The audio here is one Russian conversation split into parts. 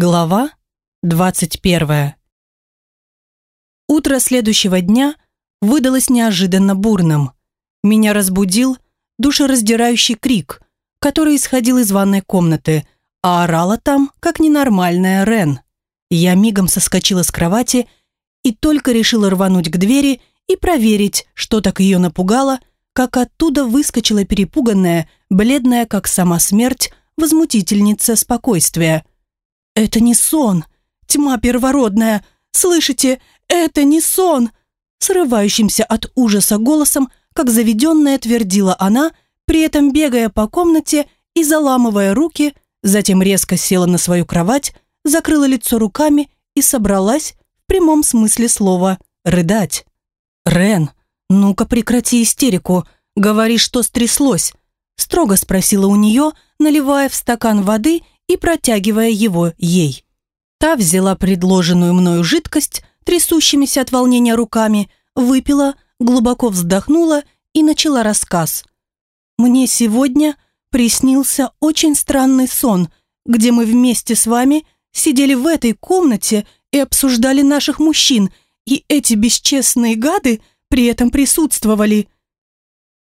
Глава 21 Утро следующего дня выдалось неожиданно бурным. Меня разбудил душераздирающий крик, который исходил из ванной комнаты, а орала там, как ненормальная Рен. Я мигом соскочила с кровати и только решила рвануть к двери и проверить, что так ее напугало, как оттуда выскочила перепуганная, бледная, как сама смерть, возмутительница спокойствия. «Это не сон! Тьма первородная! Слышите, это не сон!» Срывающимся от ужаса голосом, как заведенная, твердила она, при этом бегая по комнате и заламывая руки, затем резко села на свою кровать, закрыла лицо руками и собралась, в прямом смысле слова, рыдать. «Рен, ну-ка прекрати истерику, говори, что стряслось», строго спросила у нее, наливая в стакан воды и протягивая его ей. Та взяла предложенную мною жидкость, трясущимися от волнения руками, выпила, глубоко вздохнула и начала рассказ. «Мне сегодня приснился очень странный сон, где мы вместе с вами сидели в этой комнате и обсуждали наших мужчин, и эти бесчестные гады при этом присутствовали.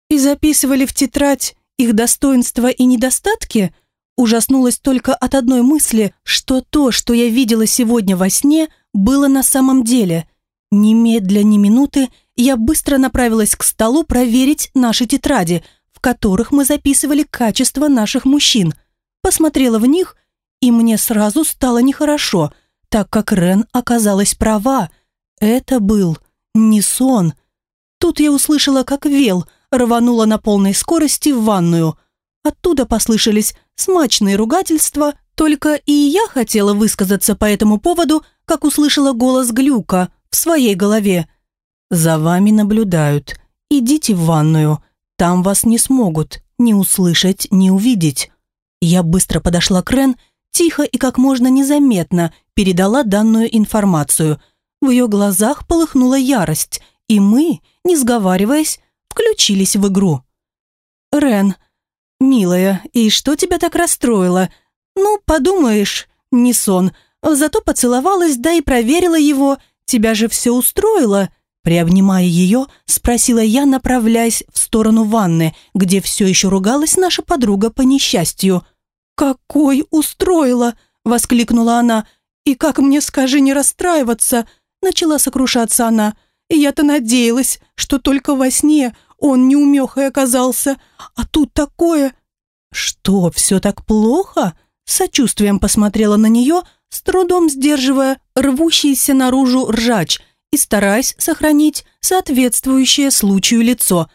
И записывали в тетрадь их достоинства и недостатки – Ужаснулась только от одной мысли, что то, что я видела сегодня во сне, было на самом деле. Немедля ни минуты я быстро направилась к столу проверить наши тетради, в которых мы записывали качество наших мужчин. Посмотрела в них, и мне сразу стало нехорошо, так как Рен оказалась права. Это был не сон. Тут я услышала, как Вел рванула на полной скорости в ванную. Оттуда послышались смачные ругательства, только и я хотела высказаться по этому поводу, как услышала голос Глюка в своей голове. «За вами наблюдают. Идите в ванную. Там вас не смогут ни услышать, ни увидеть». Я быстро подошла к Рен, тихо и как можно незаметно передала данную информацию. В ее глазах полыхнула ярость, и мы, не сговариваясь, включились в игру. «Рен, «Милая, и что тебя так расстроило? Ну, подумаешь, не сон. Зато поцеловалась, да и проверила его. Тебя же все устроило?» Приобнимая ее, спросила я, направляясь в сторону ванны, где все еще ругалась наша подруга по несчастью. «Какой устроила!» – воскликнула она. «И как мне, скажи, не расстраиваться?» – начала сокрушаться она. «Я-то надеялась, что только во сне он неумехой оказался, а тут такое... Что, все так плохо? Сочувствием посмотрела на нее, с трудом сдерживая рвущийся наружу ржач и стараясь сохранить соответствующее случаю лицо.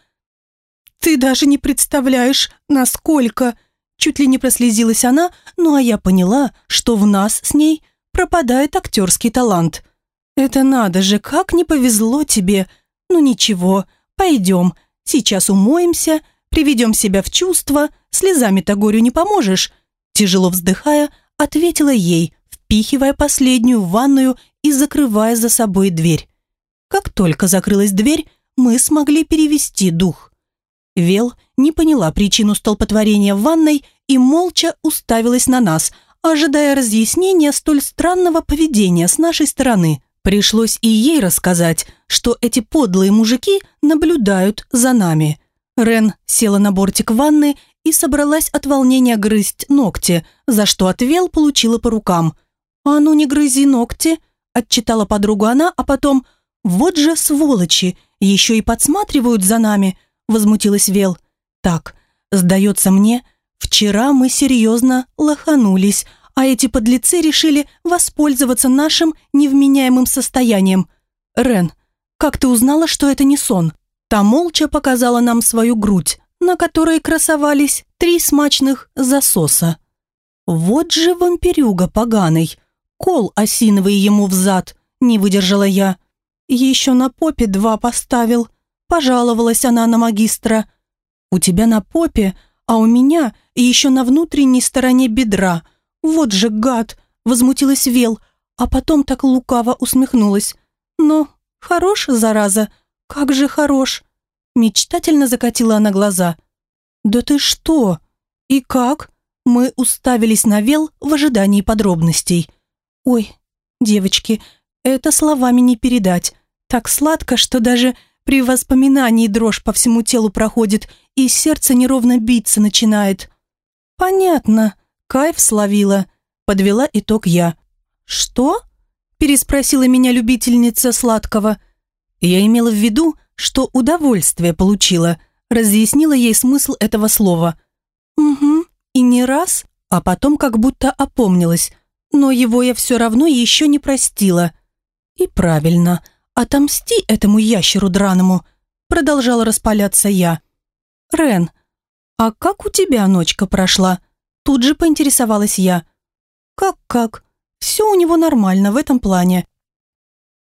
«Ты даже не представляешь, насколько...» Чуть ли не прослезилась она, ну а я поняла, что в нас с ней пропадает актерский талант. «Это надо же, как не повезло тебе! Ну ничего, пойдем, Сейчас умоемся, приведем себя в чувство, слезами-то горю не поможешь». Тяжело вздыхая, ответила ей, впихивая последнюю в ванную и закрывая за собой дверь. Как только закрылась дверь, мы смогли перевести дух. Вел не поняла причину столпотворения в ванной и молча уставилась на нас, ожидая разъяснения столь странного поведения с нашей стороны. Пришлось и ей рассказать, что эти подлые мужики наблюдают за нами. Рен села на бортик ванны и собралась от волнения грызть ногти, за что отвел получила по рукам. «А ну не грызи ногти», – отчитала подругу она, а потом «Вот же сволочи, еще и подсматривают за нами», – возмутилась Вел. «Так, сдается мне, вчера мы серьезно лоханулись, а эти подлецы решили воспользоваться нашим невменяемым состоянием. Рен, как ты узнала, что это не сон? Та молча показала нам свою грудь, на которой красовались три смачных засоса. Вот же вампирюга поганый. Кол осиновый ему взад, не выдержала я. Еще на попе два поставил. Пожаловалась она на магистра. У тебя на попе, а у меня еще на внутренней стороне бедра – «Вот же гад!» – возмутилась Вел, а потом так лукаво усмехнулась. «Ну, хорош, зараза, как же хорош!» Мечтательно закатила она глаза. «Да ты что? И как?» Мы уставились на Вел в ожидании подробностей. Ой, девочки, это словами не передать. Так сладко, что даже при воспоминании дрожь по всему телу проходит, и сердце неровно биться начинает. Понятно, кайф словила. Подвела итог я. Что? Переспросила меня любительница сладкого. Я имела в виду, что удовольствие получила. Разъяснила ей смысл этого слова. Угу, и не раз, а потом как будто опомнилась. Но его я все равно еще не простила. И правильно, отомсти этому ящеру драному, продолжала распаляться я. Рен, а как у тебя ночка прошла? Тут же поинтересовалась я. Как-как? Все у него нормально в этом плане.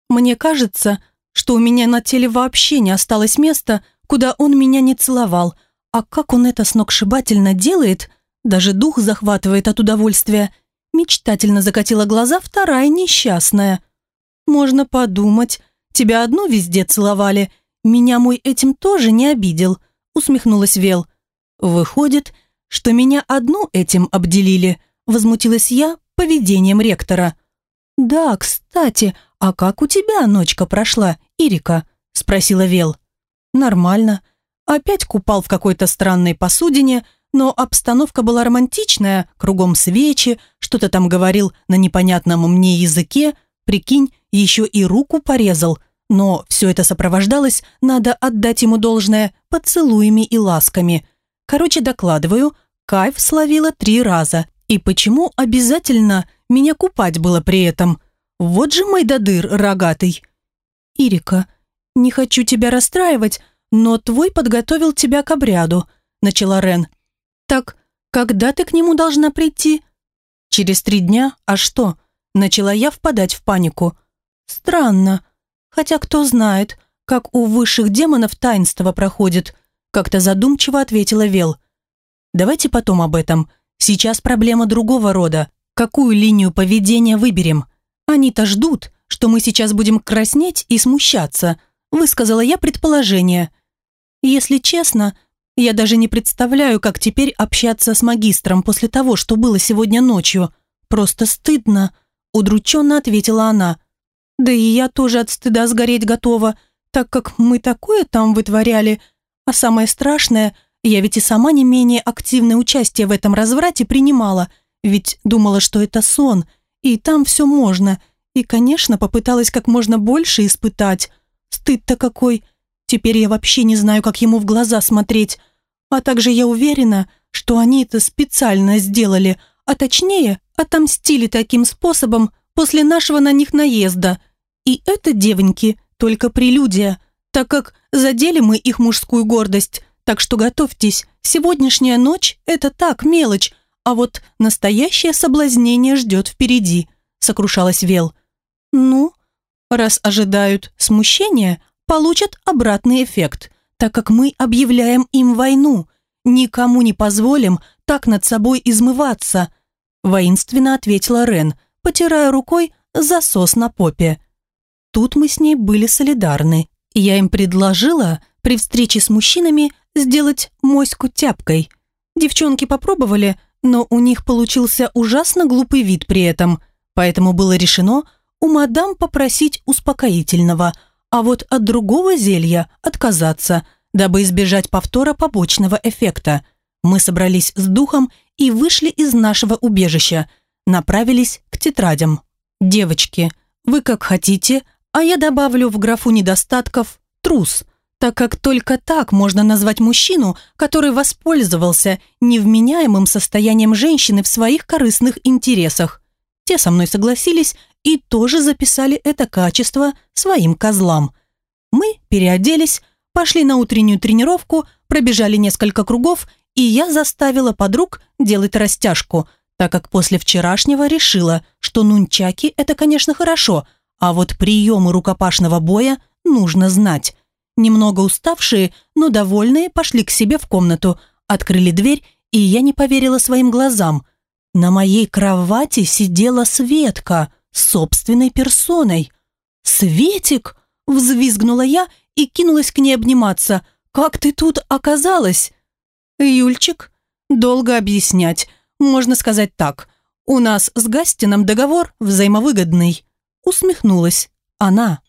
Мне кажется, что у меня на теле вообще не осталось места, куда он меня не целовал, а как он это сногсшибательно делает, даже дух захватывает от удовольствия. Мечтательно закатила глаза вторая несчастная. «Можно подумать, тебя одну везде целовали, меня мой этим тоже не обидел», усмехнулась Вел. «Выходит, что меня одну этим обделили», возмутилась я поведением ректора. «Да, кстати, а как у тебя ночка прошла, Ирика?» спросила Вел. «Нормально. Опять купал в какой-то странной посудине, но обстановка была романтичная, кругом свечи, что-то там говорил на непонятном мне языке, прикинь, еще и руку порезал, но все это сопровождалось, надо отдать ему должное, поцелуями и ласками. Короче, докладываю, кайф словила три раза. И почему обязательно меня купать было при этом? Вот же мой додыр рогатый. Ирика, не хочу тебя расстраивать, но твой подготовил тебя к обряду, начала Рен. Так, когда ты к нему должна прийти? Через три дня, а что? Начала я впадать в панику. Странно. Хотя кто знает, как у высших демонов таинство проходит, как-то задумчиво ответила Вел. Давайте потом об этом. Сейчас проблема другого рода. Какую линию поведения выберем? Они-то ждут, что мы сейчас будем краснеть и смущаться, высказала я предположение. Если честно, я даже не представляю, как теперь общаться с магистром после того, что было сегодня ночью. Просто стыдно, удрученно ответила она. Да и я тоже от стыда сгореть готова, так как мы такое там вытворяли. А самое страшное, я ведь и сама не менее активное участие в этом разврате принимала, ведь думала, что это сон, и там все можно. И, конечно, попыталась как можно больше испытать. Стыд-то какой. Теперь я вообще не знаю, как ему в глаза смотреть. А также я уверена, что они это специально сделали, а точнее, отомстили таким способом после нашего на них наезда. И это, девоньки, только прелюдия, так как задели мы их мужскую гордость. Так что готовьтесь, сегодняшняя ночь – это так, мелочь, а вот настоящее соблазнение ждет впереди», – сокрушалась Вел. «Ну, раз ожидают смущения, получат обратный эффект, так как мы объявляем им войну. Никому не позволим так над собой измываться», – воинственно ответила Рен, потирая рукой засос на попе. Тут мы с ней были солидарны. Я им предложила при встрече с мужчинами сделать моську тяпкой. Девчонки попробовали, но у них получился ужасно глупый вид при этом, поэтому было решено у мадам попросить успокоительного, а вот от другого зелья отказаться, дабы избежать повтора побочного эффекта. Мы собрались с духом и вышли из нашего убежища, направились к тетрадям. «Девочки, вы как хотите, а я добавлю в графу недостатков «трус», так как только так можно назвать мужчину, который воспользовался невменяемым состоянием женщины в своих корыстных интересах. Те со мной согласились и тоже записали это качество своим козлам. Мы переоделись, пошли на утреннюю тренировку, пробежали несколько кругов, и я заставила подруг делать растяжку, так как после вчерашнего решила, что нунчаки – это, конечно, хорошо, а вот приемы рукопашного боя нужно знать. Немного уставшие, но довольные, пошли к себе в комнату, открыли дверь, и я не поверила своим глазам. На моей кровати сидела Светка собственной персоной. «Светик!» – взвизгнула я и кинулась к ней обниматься. «Как ты тут оказалась?» «Юльчик?» «Долго объяснять. Можно сказать так. «У нас с Гастином договор взаимовыгодный», усмехнулась она.